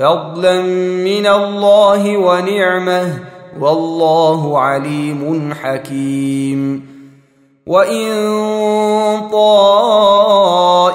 فضلا من الله ونعمة والله عليم حكيم. وإن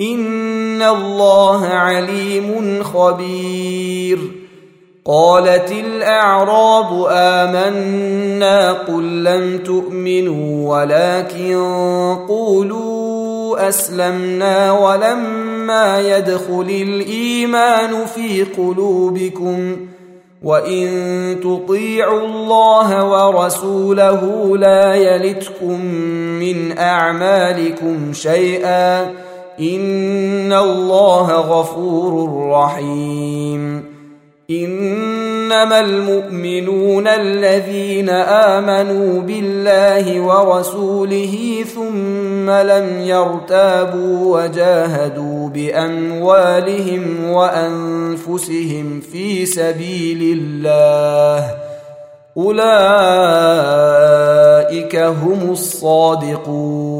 ان الله عليم خبير. قالت الاعراب امنا قل لم تؤمنوا ولكن قولوا اسلمنا ولما يدخل الايمان في قلوبكم وان تطيعوا الله ورسوله لا يلتكم من اعمالكم شيئا ان الله غفور رحيم انما المؤمنون الذين امنوا بالله ورسوله ثم لم يرتابوا وجاهدوا باموالهم وانفسهم في سبيل الله اولئك هم الصادقون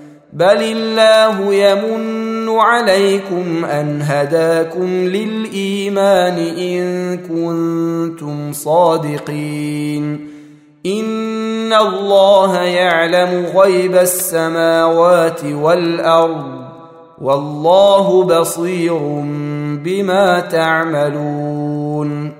بل الله يمن عليكم ان هداكم للايمان ان كنتم صادقين ان الله يعلم غيب السماوات والارض والله بصير بما تعملون